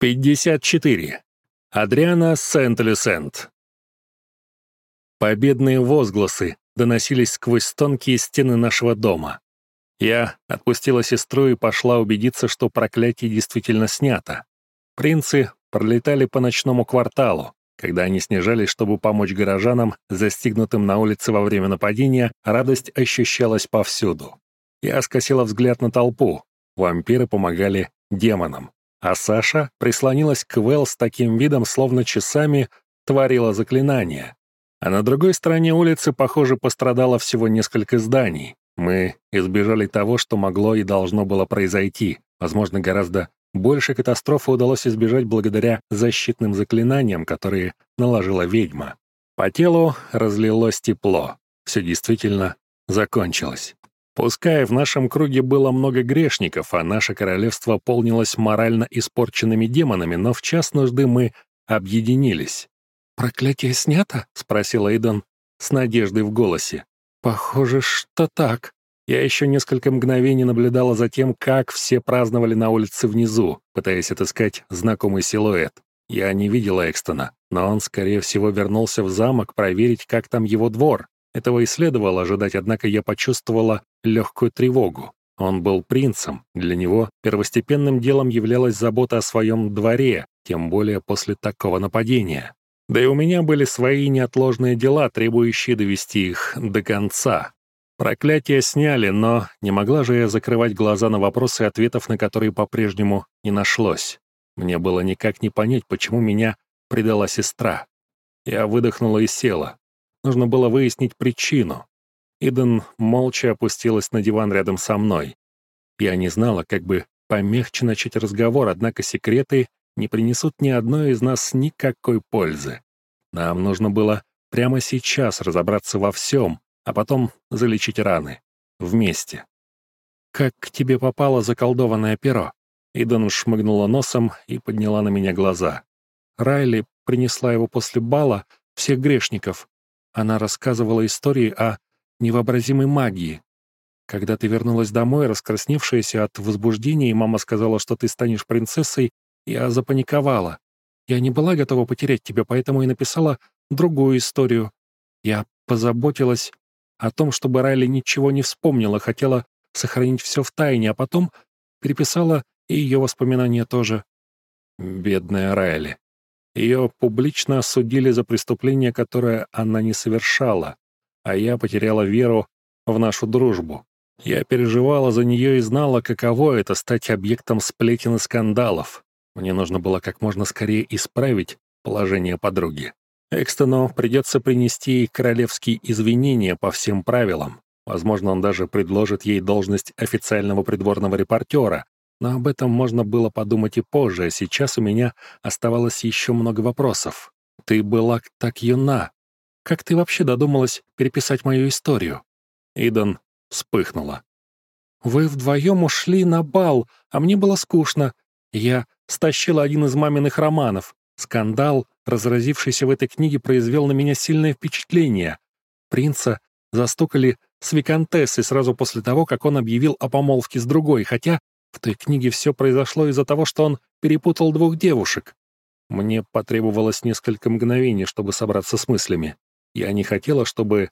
54. Адриана Сент-Люсент. Победные возгласы доносились сквозь тонкие стены нашего дома. Я отпустила сестру и пошла убедиться, что проклятие действительно снято. Принцы пролетали по ночному кварталу. Когда они снижались, чтобы помочь горожанам, застигнутым на улице во время нападения, радость ощущалась повсюду. Я скосила взгляд на толпу. Вампиры помогали демонам. А Саша прислонилась к Вэл с таким видом, словно часами творила заклинание. А на другой стороне улицы, похоже, пострадало всего несколько зданий. Мы избежали того, что могло и должно было произойти. Возможно, гораздо больше катастрофы удалось избежать благодаря защитным заклинаниям, которые наложила ведьма. По телу разлилось тепло. Все действительно закончилось. Пускай в нашем круге было много грешников, а наше королевство полнилось морально испорченными демонами, но в час нужды мы объединились. «Проклятие снято?» — спросил Эйден с надеждой в голосе. «Похоже, что так». Я еще несколько мгновений наблюдала за тем, как все праздновали на улице внизу, пытаясь отыскать знакомый силуэт. Я не видела Экстона, но он, скорее всего, вернулся в замок проверить, как там его двор. Этого и следовало ожидать, однако я почувствовала легкую тревогу. Он был принцем, для него первостепенным делом являлась забота о своем дворе, тем более после такого нападения. Да и у меня были свои неотложные дела, требующие довести их до конца. Проклятие сняли, но не могла же я закрывать глаза на вопросы, ответов на которые по-прежнему не нашлось. Мне было никак не понять, почему меня предала сестра. Я выдохнула и села. Нужно было выяснить причину. Иден молча опустилась на диван рядом со мной. Я не знала, как бы помягче начать разговор, однако секреты не принесут ни одной из нас никакой пользы. Нам нужно было прямо сейчас разобраться во всем, а потом залечить раны. Вместе. «Как к тебе попало заколдованное перо?» Иден шмыгнула носом и подняла на меня глаза. Райли принесла его после бала всех грешников. Она рассказывала истории о невообразимой магии. Когда ты вернулась домой, раскрасневшаяся от возбуждения, и мама сказала, что ты станешь принцессой, я запаниковала. Я не была готова потерять тебя, поэтому и написала другую историю. Я позаботилась о том, чтобы Райли ничего не вспомнила, хотела сохранить все в тайне, а потом переписала и ее воспоминания тоже. Бедная Райли. Ее публично осудили за преступление, которое она не совершала а я потеряла веру в нашу дружбу. Я переживала за нее и знала, каково это — стать объектом сплетен и скандалов. Мне нужно было как можно скорее исправить положение подруги. Экстону придется принести ей королевские извинения по всем правилам. Возможно, он даже предложит ей должность официального придворного репортера, но об этом можно было подумать и позже, а сейчас у меня оставалось еще много вопросов. Ты была так юна, как ты вообще додумалась переписать мою историю?» Идан вспыхнула. «Вы вдвоем ушли на бал, а мне было скучно. Я стащила один из маминых романов. Скандал, разразившийся в этой книге, произвел на меня сильное впечатление. Принца застукали с виконтессой сразу после того, как он объявил о помолвке с другой, хотя в той книге все произошло из-за того, что он перепутал двух девушек. Мне потребовалось несколько мгновений, чтобы собраться с мыслями. Я не хотела, чтобы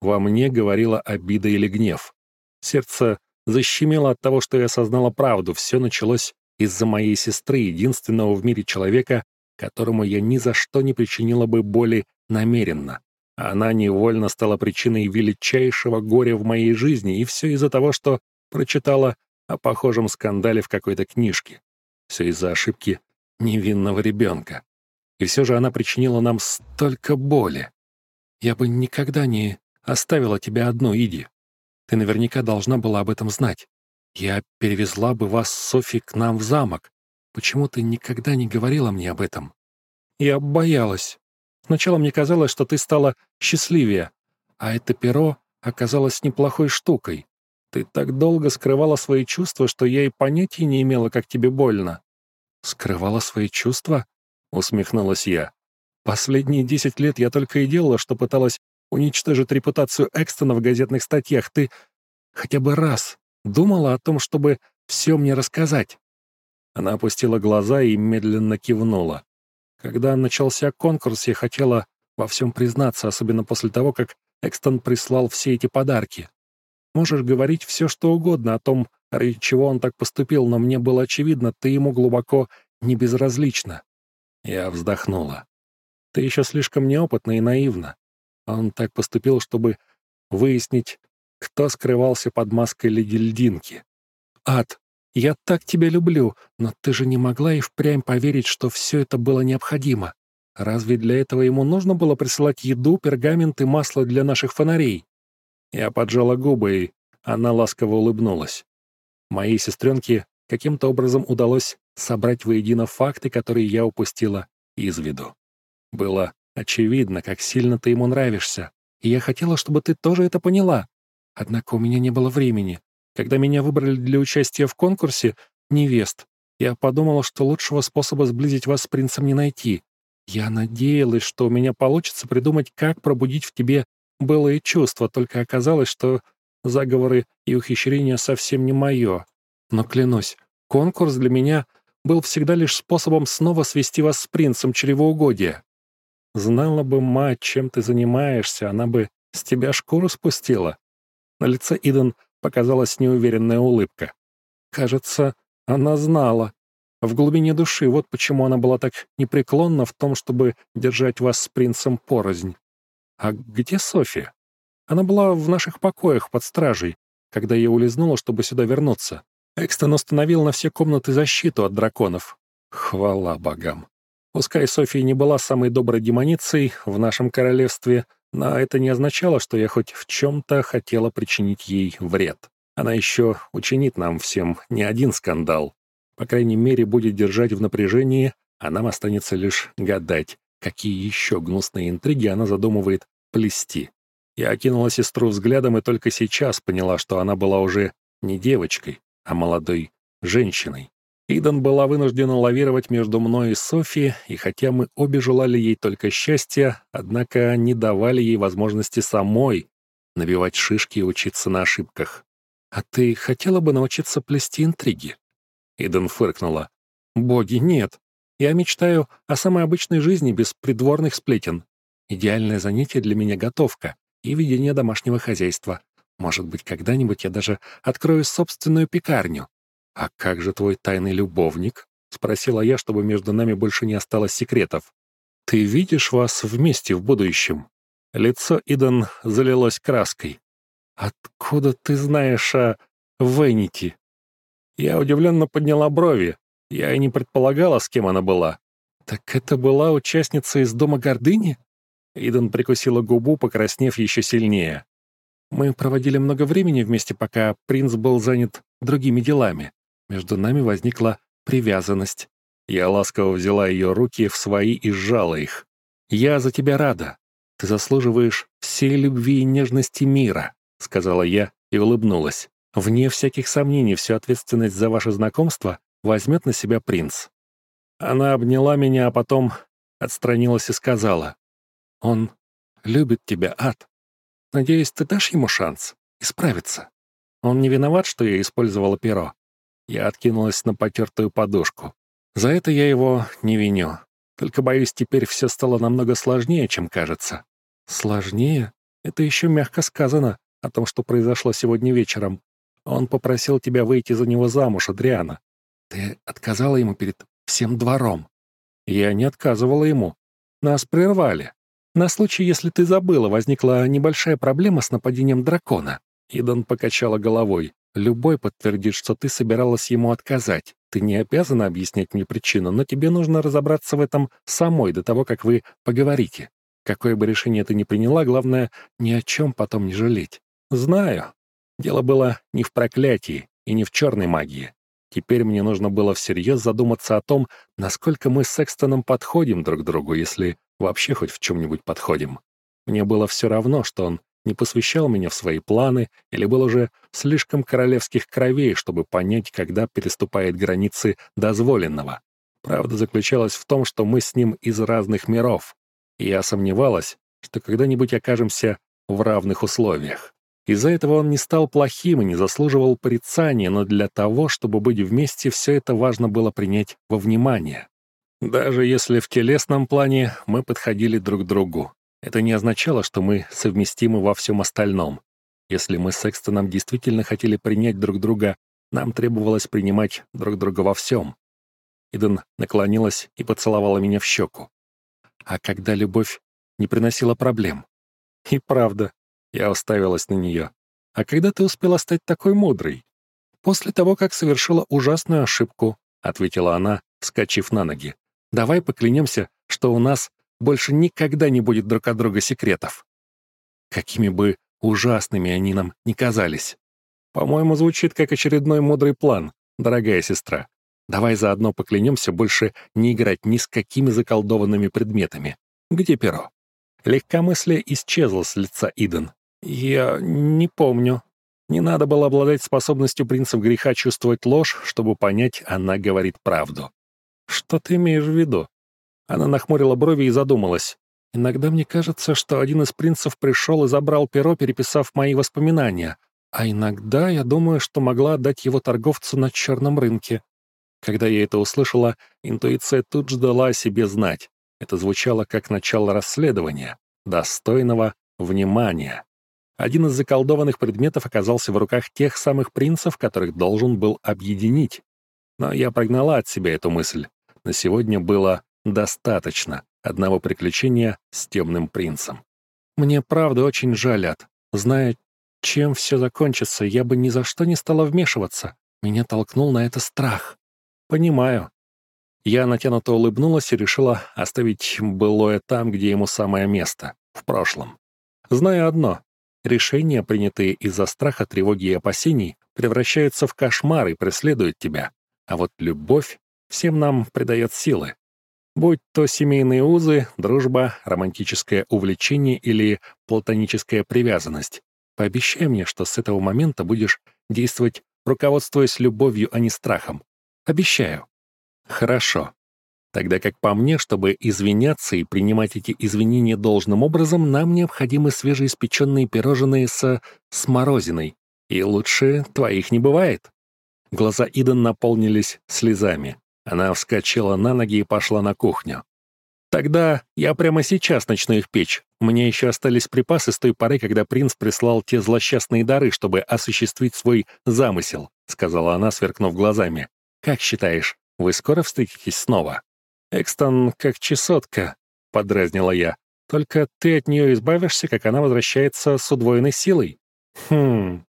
во мне говорила обида или гнев. Сердце защемело от того, что я осознала правду. Все началось из-за моей сестры, единственного в мире человека, которому я ни за что не причинила бы боли намеренно. Она невольно стала причиной величайшего горя в моей жизни, и все из-за того, что прочитала о похожем скандале в какой-то книжке. Все из-за ошибки невинного ребенка. И все же она причинила нам столько боли. Я бы никогда не оставила тебя одну, Иди. Ты наверняка должна была об этом знать. Я перевезла бы вас Софи к нам в замок. Почему ты никогда не говорила мне об этом? Я боялась. Сначала мне казалось, что ты стала счастливее, а это перо оказалось неплохой штукой. Ты так долго скрывала свои чувства, что я и понятия не имела, как тебе больно. Скрывала свои чувства? Усмехнулась я. Последние десять лет я только и делала, что пыталась уничтожить репутацию Экстона в газетных статьях. Ты хотя бы раз думала о том, чтобы все мне рассказать?» Она опустила глаза и медленно кивнула. Когда начался конкурс, я хотела во всем признаться, особенно после того, как Экстон прислал все эти подарки. Можешь говорить все, что угодно о том, ради чего он так поступил, но мне было очевидно, ты ему глубоко не безразлична. Я вздохнула. Ты еще слишком неопытна и наивна. Он так поступил, чтобы выяснить, кто скрывался под маской леди Льдинки. Ад, я так тебя люблю, но ты же не могла и впрямь поверить, что все это было необходимо. Разве для этого ему нужно было присылать еду, пергамент и масло для наших фонарей? Я поджала губы, и она ласково улыбнулась. Моей сестренке каким-то образом удалось собрать воедино факты, которые я упустила из виду. Было очевидно, как сильно ты ему нравишься, и я хотела, чтобы ты тоже это поняла. Однако у меня не было времени. Когда меня выбрали для участия в конкурсе «Невест», я подумала, что лучшего способа сблизить вас с принцем не найти. Я надеялась, что у меня получится придумать, как пробудить в тебе былые чувства, только оказалось, что заговоры и ухищрения совсем не мое. Но клянусь, конкурс для меня был всегда лишь способом снова свести вас с принцем чревоугодия. Знала бы мать, чем ты занимаешься, она бы с тебя шкуру спустила. На лице Иден показалась неуверенная улыбка. Кажется, она знала. В глубине души вот почему она была так непреклонна в том, чтобы держать вас с принцем порознь. А где София? Она была в наших покоях под стражей, когда я улизнула, чтобы сюда вернуться. Экстон установил на все комнаты защиту от драконов. Хвала богам. Пускай София не была самой доброй демоницей в нашем королевстве, но это не означало, что я хоть в чем-то хотела причинить ей вред. Она еще учинит нам всем не один скандал. По крайней мере, будет держать в напряжении, а нам останется лишь гадать, какие еще гнусные интриги она задумывает плести. Я окинула сестру взглядом и только сейчас поняла, что она была уже не девочкой, а молодой женщиной. Идан была вынуждена лавировать между мной и Софи, и хотя мы обе желали ей только счастья, однако не давали ей возможности самой набивать шишки и учиться на ошибках. «А ты хотела бы научиться плести интриги?» Иден фыркнула. «Боги, нет. Я мечтаю о самой обычной жизни без придворных сплетен. Идеальное занятие для меня — готовка и ведение домашнего хозяйства. Может быть, когда-нибудь я даже открою собственную пекарню. А как же твой тайный любовник?» — спросила я, чтобы между нами больше не осталось секретов. «Ты видишь вас вместе в будущем?» Лицо Идан залилось краской. «Откуда ты знаешь о Венити?» Я удивленно подняла брови. Я и не предполагала, с кем она была. «Так это была участница из Дома Гордыни?» Иден прикусила губу, покраснев еще сильнее. «Мы проводили много времени вместе, пока принц был занят другими делами. Между нами возникла привязанность. Я ласково взяла ее руки в свои и сжала их. «Я за тебя рада. Ты заслуживаешь всей любви и нежности мира», — сказала я и улыбнулась. Вне всяких сомнений, всю ответственность за ваше знакомство возьмет на себя принц. Она обняла меня, а потом отстранилась и сказала, «Он любит тебя, Ад. Надеюсь, ты дашь ему шанс исправиться. Он не виноват, что я использовала перо». Я откинулась на потертую подушку. За это я его не виню. Только, боюсь, теперь все стало намного сложнее, чем кажется. Сложнее? Это еще мягко сказано о том, что произошло сегодня вечером. Он попросил тебя выйти за него замуж, Адриана. Ты отказала ему перед всем двором. Я не отказывала ему. Нас прервали. На случай, если ты забыла, возникла небольшая проблема с нападением дракона. Идан покачала головой. Любой подтвердит, что ты собиралась ему отказать. Ты не обязана объяснять мне причину, но тебе нужно разобраться в этом самой до того, как вы поговорите. Какое бы решение ты ни приняла, главное, ни о чем потом не жалеть. Знаю, Дело было не в проклятии и не в черной магии. Теперь мне нужно было всерьез задуматься о том, насколько мы с Экстоном подходим друг другу, если вообще хоть в чем-нибудь подходим. Мне было все равно, что он не посвящал меня в свои планы или был уже слишком королевских кровей, чтобы понять, когда переступает границы дозволенного. Правда заключалась в том, что мы с ним из разных миров, и я сомневалась, что когда-нибудь окажемся в равных условиях. Из-за этого он не стал плохим и не заслуживал порицания, но для того, чтобы быть вместе, все это важно было принять во внимание. Даже если в телесном плане мы подходили друг к другу, это не означало, что мы совместимы во всем остальном. Если мы с Экстоном действительно хотели принять друг друга, нам требовалось принимать друг друга во всем. Иден наклонилась и поцеловала меня в щеку. А когда любовь не приносила проблем? И правда, я уставилась на нее. «А когда ты успела стать такой мудрой?» «После того, как совершила ужасную ошибку», — ответила она, вскочив на ноги. «Давай поклянемся, что у нас больше никогда не будет друг от друга секретов». Какими бы ужасными они нам не казались. По-моему, звучит как очередной мудрый план, дорогая сестра. Давай заодно поклянемся больше не играть ни с какими заколдованными предметами. Где перо? Легкомыслие исчезло с лица Иден. «Я не помню. Не надо было обладать способностью принцев греха чувствовать ложь, чтобы понять, она говорит правду». «Что ты имеешь в виду?» Она нахмурила брови и задумалась. «Иногда мне кажется, что один из принцев пришел и забрал перо, переписав мои воспоминания, а иногда я думаю, что могла отдать его торговцу на черном рынке». Когда я это услышала, интуиция тут же дала о себе знать. Это звучало как начало расследования, достойного внимания. Один из заколдованных предметов оказался в руках тех самых принцев, которых должен был объединить. Но я прогнала от себя эту мысль. На сегодня было достаточно одного приключения с темным принцем. Мне правда очень жаль, Ад. Зная, чем все закончится, я бы ни за что не стала вмешиваться. Меня толкнул на это страх. Понимаю. Я натянуто улыбнулась и решила оставить былое там, где ему самое место, в прошлом. Знаю одно Решения, принятые из-за страха, тревоги и опасений, превращаются в кошмар и преследуют тебя. А вот любовь всем нам придает силы. Будь то семейные узы, дружба, романтическое увлечение или платоническая привязанность. Пообещай мне, что с этого момента будешь действовать, руководствуясь любовью, а не страхом. Обещаю. Хорошо. Тогда как по мне, чтобы извиняться и принимать эти извинения должным образом, нам необходимы свежеиспеченные пирожные со сморозиной. И лучше твоих не бывает. Глаза Иден наполнились слезами. Она вскочила на ноги и пошла на кухню. «Тогда я прямо сейчас начну их печь. У меня еще остались припасы с той поры, когда принц прислал те злосчастные дары, чтобы осуществить свой замысел», — сказала она, сверкнув глазами. «Как считаешь, вы скоро встретитесь снова?» «Экстон как чесотка», — подразнила я. «Только ты от нее избавишься, как она возвращается с удвоенной силой». «Хм...»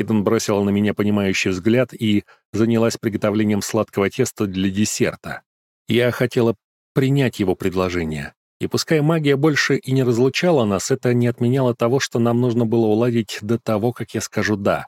Иден бросила на меня понимающий взгляд и занялась приготовлением сладкого теста для десерта. Я хотела принять его предложение. И пускай магия больше и не разлучала нас, это не отменяло того, что нам нужно было уладить до того, как я скажу «да».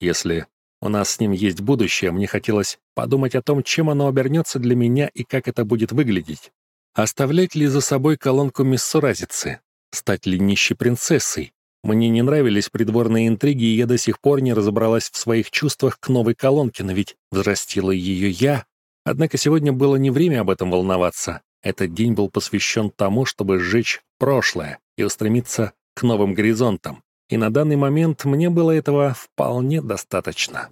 Если у нас с ним есть будущее, мне хотелось подумать о том, чем оно обернется для меня и как это будет выглядеть. Оставлять ли за собой колонку миссуразицы? Стать ли нищей принцессой? Мне не нравились придворные интриги, и я до сих пор не разобралась в своих чувствах к новой колонке, но ведь взрастила ее я. Однако сегодня было не время об этом волноваться. Этот день был посвящен тому, чтобы сжечь прошлое и устремиться к новым горизонтам. И на данный момент мне было этого вполне достаточно.